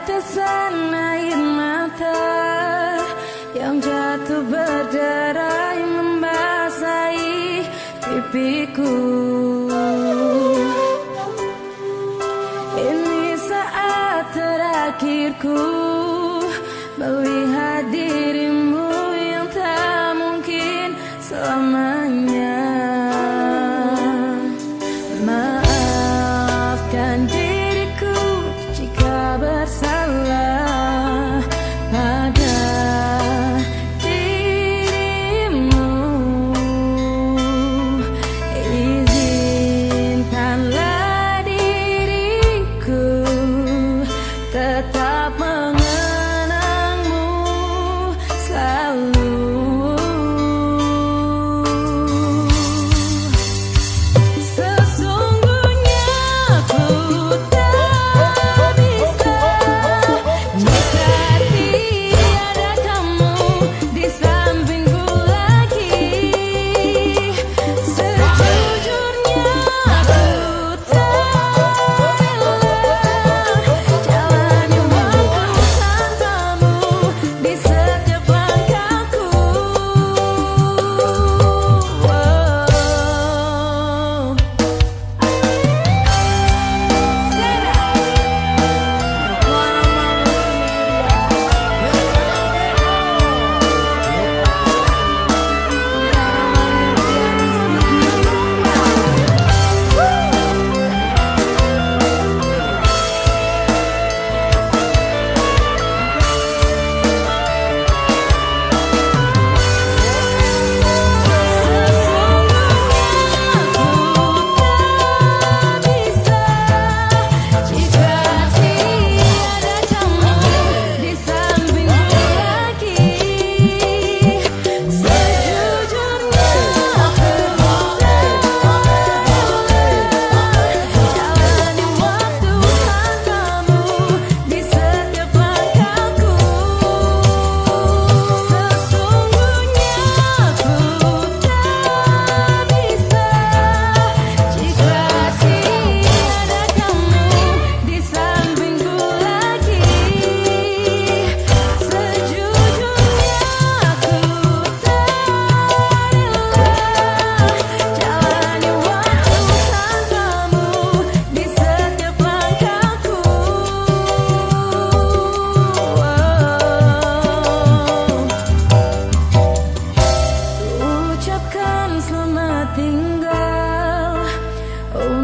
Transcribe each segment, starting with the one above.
Tetesan air mata Yang jatuh berderai Membasahi pipiku. Ini saat terakhirku Melihat dirimu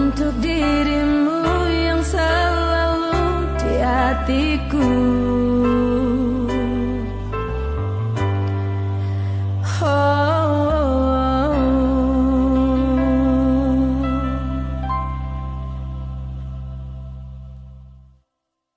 untuk dirimu yang selalu di hatiku